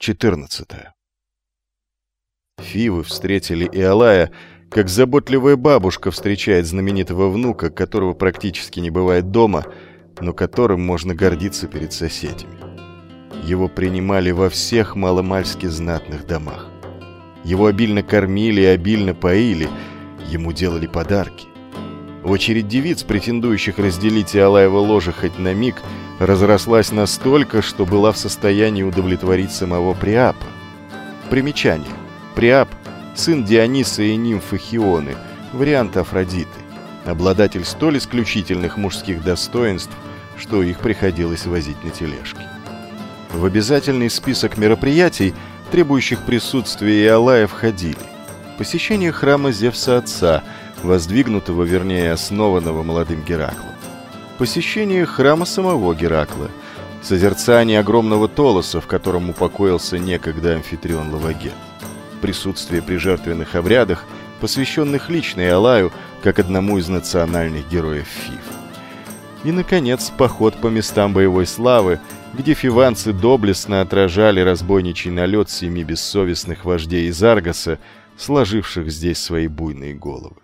14. Фивы встретили Иолая, как заботливая бабушка встречает знаменитого внука, которого практически не бывает дома, но которым можно гордиться перед соседями. Его принимали во всех маломальски знатных домах. Его обильно кормили и обильно поили, ему делали подарки. Очередь девиц, претендующих разделить Иолаева ложе хоть на миг, разрослась настолько, что была в состоянии удовлетворить самого Приапа. Примечание. Приап – сын Диониса и нимфы Хионы, вариант Афродиты, обладатель столь исключительных мужских достоинств, что их приходилось возить на тележке. В обязательный список мероприятий, требующих присутствия Иолая, входили посещение храма Зевса Отца, воздвигнутого, вернее, основанного молодым Гераклом, посещение храма самого Геракла, созерцание огромного толоса, в котором упокоился некогда амфитрион Лавагет, присутствие при жертвенных обрядах, посвященных лично Алаю, как одному из национальных героев ФИФ. И, наконец, поход по местам боевой славы, где фиванцы доблестно отражали разбойничий налет семи бессовестных вождей из Аргаса, сложивших здесь свои буйные головы.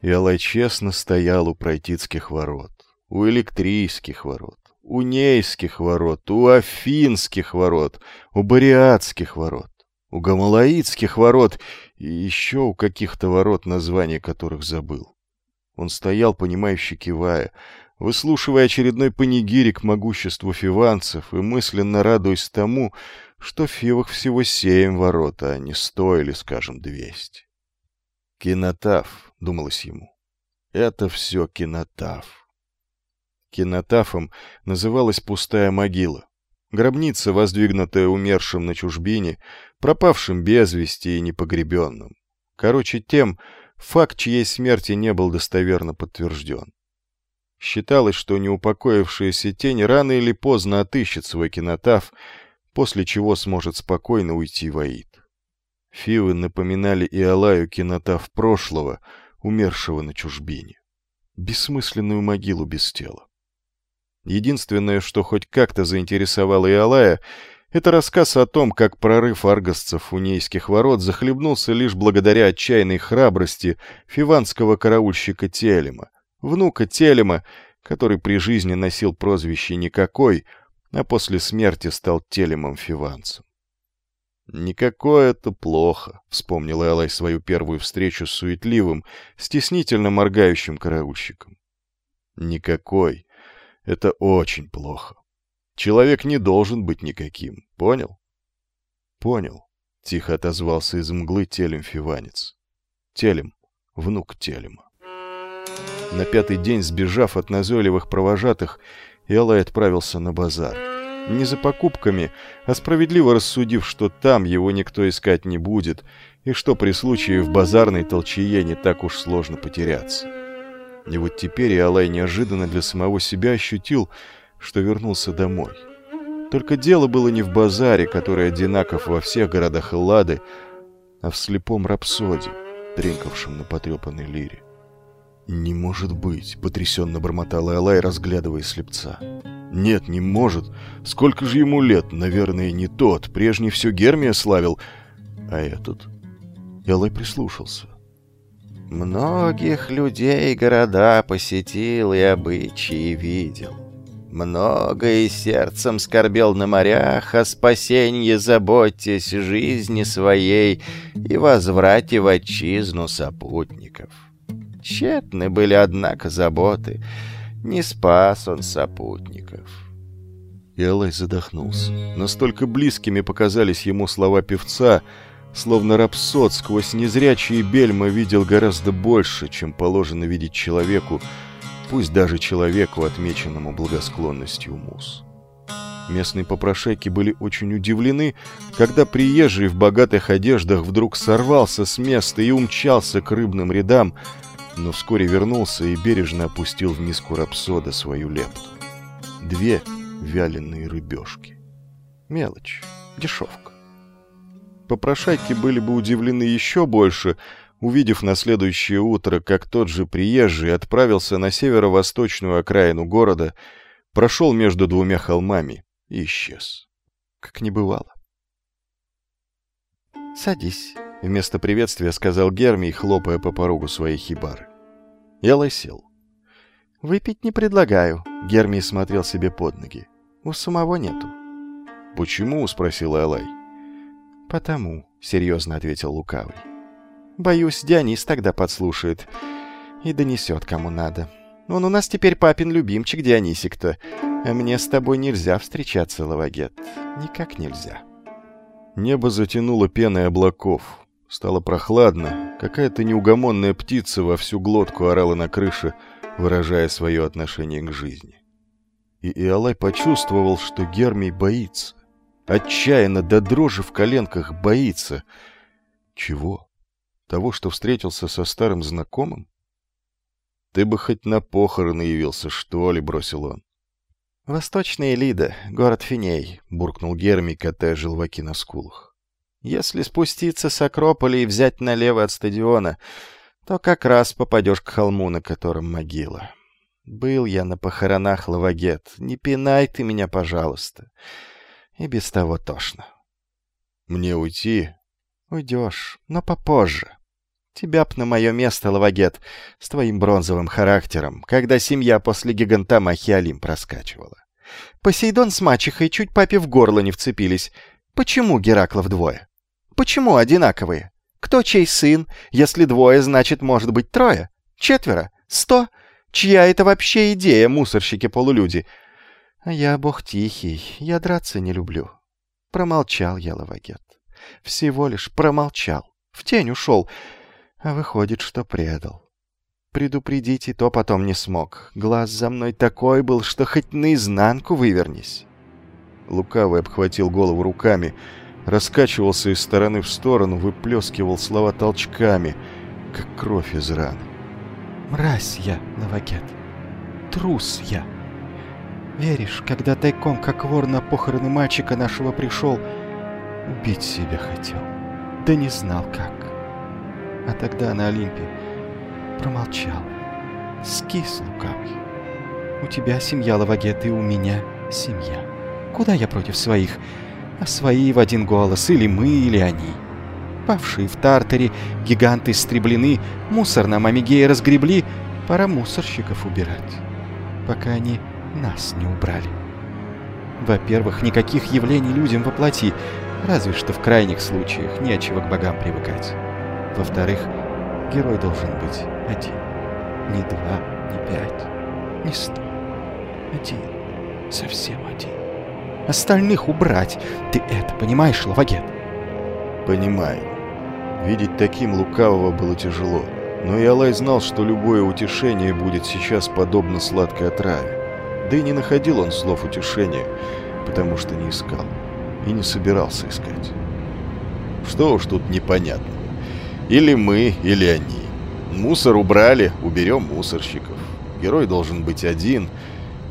И Алай честно стоял у Пройтицких ворот у Электрийских ворот, у Нейских ворот, у Афинских ворот, у Бариатских ворот, у Гамалаидских ворот и еще у каких-то ворот, название которых забыл. Он стоял, понимающе кивая, выслушивая очередной панигирик могуществу фиванцев и мысленно радуясь тому, что в Фивах всего семь ворот, а не сто или, скажем, двести. «Кинотаф», — думалось ему, — «это все кинотаф». Кинотафом называлась пустая могила. Гробница, воздвигнутая умершим на чужбине, пропавшим без вести и непогребенным. Короче, тем, факт чьей смерти не был достоверно подтвержден. Считалось, что неупокоившаяся тень рано или поздно отыщет свой кинотаф, после чего сможет спокойно уйти в Аид. Фивы напоминали Иолаю кинотаф прошлого, умершего на чужбине. Бессмысленную могилу без тела. Единственное, что хоть как-то заинтересовало Иолая, это рассказ о том, как прорыв аргосцев у Нейских ворот захлебнулся лишь благодаря отчаянной храбрости фиванского караульщика Телема, внука Телема, который при жизни носил прозвище «Никакой», а после смерти стал Телемом фиванцем. «Никакое это плохо», — вспомнил Элай свою первую встречу с суетливым, стеснительно моргающим караульщиком. «Никакой. Это очень плохо. Человек не должен быть никаким. Понял? Понял. Тихо отозвался из мглы телем фиванец. Телем. Внук телема. На пятый день, сбежав от назойливых провожатых, Элай отправился на базар. Не за покупками, а справедливо рассудив, что там его никто искать не будет, и что при случае в базарной толчее не так уж сложно потеряться. И вот теперь Иолай неожиданно для самого себя ощутил, что вернулся домой. Только дело было не в базаре, который одинаков во всех городах Эллады, а в слепом рапсоде, тренькавшем на потрепанной лире. «Не может быть!» — потрясенно бормотал Иолай, разглядывая слепца. «Нет, не может! Сколько же ему лет? Наверное, не тот. Прежний все Гермия славил. А этот...» Иолай прислушался. Многих людей города посетил и обычаи видел. Много и сердцем скорбел на морях, о спасении заботьтесь жизни своей и возврате в отчизну сопутников. Тщетны были, однако, заботы, не спас он сопутников. Элай задохнулся. Настолько близкими показались ему слова певца — Словно рапсод сквозь незрячие бельма видел гораздо больше, чем положено видеть человеку, пусть даже человеку, отмеченному благосклонностью мус. Местные попрошайки были очень удивлены, когда приезжий в богатых одеждах вдруг сорвался с места и умчался к рыбным рядам, но вскоре вернулся и бережно опустил в миску рапсода свою лепту. Две вяленые рыбешки. Мелочь, дешевка. Попрошайки были бы удивлены еще больше, увидев на следующее утро, как тот же приезжий отправился на северо-восточную окраину города, прошел между двумя холмами и исчез. Как не бывало. «Садись», — вместо приветствия сказал Гермий, хлопая по порогу своей хибары. Я сел. «Выпить не предлагаю», — Гермий смотрел себе под ноги. «У самого нету». «Почему?» — спросил Элай. «Потому», — серьезно ответил Лукавый. «Боюсь, Дионис тогда подслушает и донесет кому надо. Он у нас теперь папин любимчик Дионисик-то, а мне с тобой нельзя встречаться, Лавагет. Никак нельзя». Небо затянуло пеной облаков. Стало прохладно. Какая-то неугомонная птица во всю глотку орала на крыше, выражая свое отношение к жизни. И Иолай почувствовал, что Гермий боится. Отчаянно, до дрожи в коленках боится. Чего? Того, что встретился со старым знакомым? «Ты бы хоть на похороны явился, что ли?» — бросил он. «Восточная Лида, город Финей», — буркнул Гермий, катая желваки на скулах. «Если спуститься с Акрополя и взять налево от стадиона, то как раз попадешь к холму, на котором могила. Был я на похоронах Лавагет. Не пинай ты меня, пожалуйста. И без того тошно». «Мне уйти?» «Уйдешь, но попозже. Тебя б на мое место, Лавагет, с твоим бронзовым характером, когда семья после гигантама Хиалим проскачивала. Посейдон с мачехой чуть папе в горло не вцепились. Почему Гераклов двое? Почему одинаковые? Кто чей сын? Если двое, значит, может быть трое? Четверо? Сто? Чья это вообще идея, мусорщики-полулюди? А я бог тихий, я драться не люблю. Промолчал я, Лавагет. Всего лишь промолчал. В тень ушел. А выходит, что предал. Предупредить и то потом не смог. Глаз за мной такой был, что хоть наизнанку вывернись. Лукавый обхватил голову руками, раскачивался из стороны в сторону, выплескивал слова толчками, как кровь из раны. «Мразь я, Новакет! Трус я! Веришь, когда тайком, как вор на похороны мальчика нашего пришел, убить себя хотел, да не знал как. А тогда на Олимпе промолчал. Скис лукавый. У тебя семья Лавагет, и у меня семья. Куда я против своих? А свои в один голос, или мы, или они. Павшие в Тартаре, гиганты истреблены, мусор на Мамигее разгребли, пора мусорщиков убирать, пока они нас не убрали. Во-первых, никаких явлений людям воплоти, разве что в крайних случаях нечего к богам привыкать. Во-вторых, герой должен быть один. Не два, не пять, не сто. Один. Совсем один. Остальных убрать. Ты это понимаешь, Лавагет? Понимаю. Видеть таким лукавого было тяжело. Но и знал, что любое утешение будет сейчас подобно сладкой отраве. Да и не находил он слов утешения, потому что не искал. И не собирался искать. Что уж тут непонятно. Или мы, или они. Мусор убрали, уберем мусорщиков. Герой должен быть один,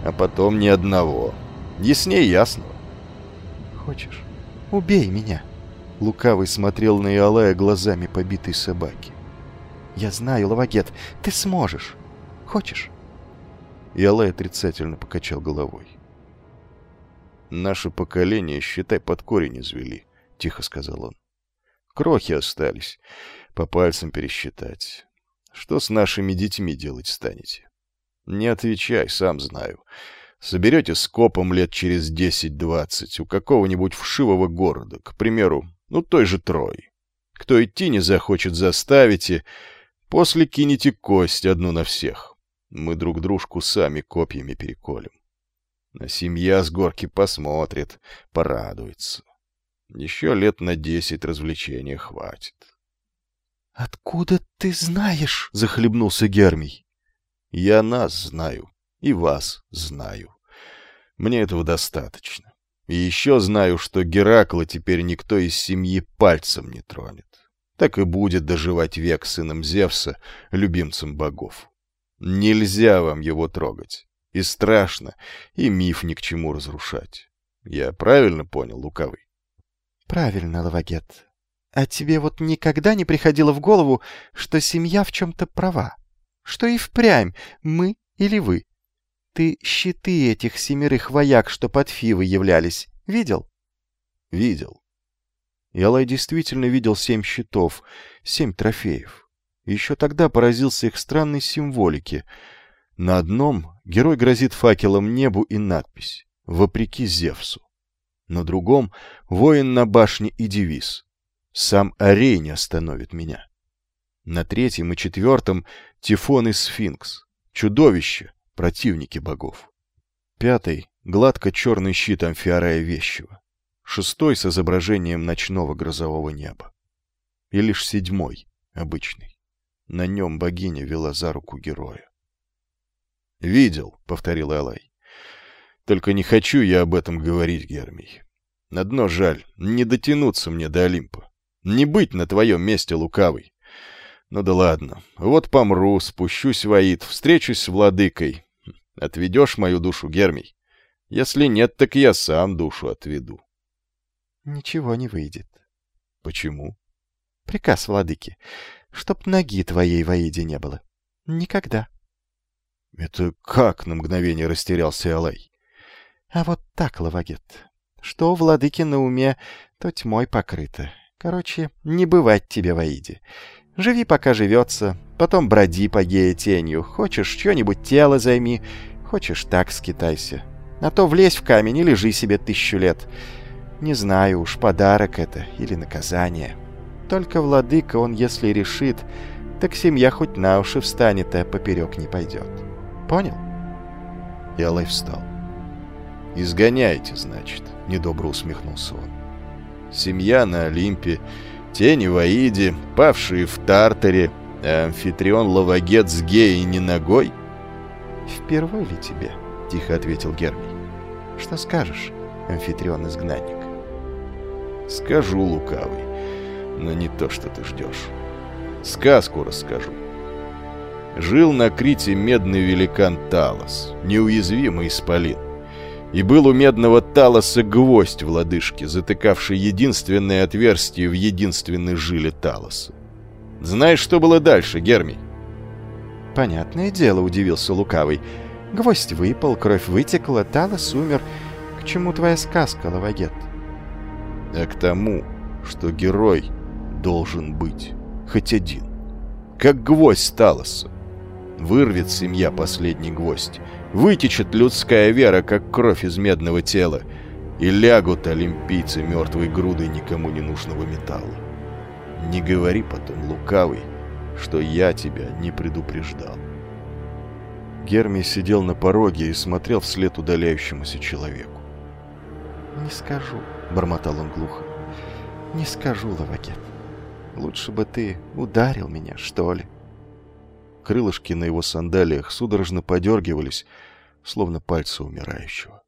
а потом ни одного. Яснее ясно. Хочешь, убей меня. Лукавый смотрел на Иолая глазами побитой собаки. Я знаю, Лавагет, ты сможешь. Хочешь? Иолай отрицательно покачал головой. «Наше поколение, считай, под корень извели», — тихо сказал он. «Крохи остались по пальцам пересчитать. Что с нашими детьми делать станете? Не отвечай, сам знаю. Соберете скопом лет через десять-двадцать у какого-нибудь вшивого города, к примеру, ну той же Трой. Кто идти не захочет, заставите, после кинете кость одну на всех. Мы друг дружку сами копьями переколем. А семья с горки посмотрит, порадуется. Еще лет на десять развлечения хватит. «Откуда ты знаешь?» — захлебнулся Гермий. «Я нас знаю. И вас знаю. Мне этого достаточно. И еще знаю, что Геракла теперь никто из семьи пальцем не тронет. Так и будет доживать век сыном Зевса, любимцем богов. Нельзя вам его трогать. И страшно, и миф ни к чему разрушать. Я правильно понял, Лукавый? — Правильно, Лавагет. А тебе вот никогда не приходило в голову, что семья в чем-то права? Что и впрямь мы или вы? Ты щиты этих семерых вояк, что под Фивой являлись, видел? Видел. И Алай действительно видел семь щитов, семь трофеев. Еще тогда поразился их странной символике. На одном герой грозит факелом небу и надпись «Вопреки Зевсу». На другом — воин на башне и девиз «Сам Арей не остановит меня». На третьем и четвертом — Тифон и Сфинкс, чудовище, противники богов. Пятый — гладко черный щит Амфиарая Вещего шестой с изображением ночного грозового неба. И лишь седьмой, обычный. На нем богиня вела за руку героя. «Видел», — повторил Алай. «Только не хочу я об этом говорить, Гермий. Одно жаль, не дотянуться мне до Олимпа. Не быть на твоем месте лукавый. Ну да ладно, вот помру, спущусь в Аид, встречусь с владыкой. Отведешь мою душу, Гермий? Если нет, так я сам душу отведу. Ничего не выйдет. Почему? Приказ владыки, чтоб ноги твоей в Аиде не было. Никогда. Это как на мгновение растерялся Алай? А вот так, Лавагет. Что у владыки на уме, то тьмой покрыто. Короче, не бывать тебе в Аиде. Живи, пока живется, потом броди по гея тенью. Хочешь, что-нибудь тело займи, хочешь, так скитайся. А то влезь в камень и лежи себе тысячу лет. Не знаю уж, подарок это или наказание. Только владыка он, если решит, так семья хоть на уши встанет, а поперек не пойдет. Понял? И Алай встал. «Изгоняйте, значит», — недобро усмехнулся он. «Семья на Олимпе, тени в Аиде, павшие в Тартаре, а амфитрион Лавагет с геей не ногой?» «Впервые ли тебе?» — тихо ответил Гермий. «Что скажешь, амфитрион-изгнанник?» Скажу, лукавый, но не то, что ты ждешь. Сказку расскажу. Жил на Крите медный великан Талос, неуязвимый исполин. И был у медного Талоса гвоздь в лодыжке, затыкавший единственное отверстие в единственной жиле Талоса. Знаешь, что было дальше, Гермий? Понятное дело, удивился Лукавый. Гвоздь выпал, кровь вытекла, Талос умер. К чему твоя сказка, Лавагет? а к тому, что герой должен быть хоть один. Как гвоздь Талоса. Вырвет семья последний гвоздь, вытечет людская вера, как кровь из медного тела, и лягут олимпийцы мертвой грудой никому не нужного металла. Не говори потом, лукавый, что я тебя не предупреждал. Герми сидел на пороге и смотрел вслед удаляющемуся человеку. «Не скажу», — бормотал он глухо. «Не скажу, Лавагет. Лучше бы ты ударил меня, что ли». Крылышки на его сандалиях судорожно подергивались, словно пальцы умирающего.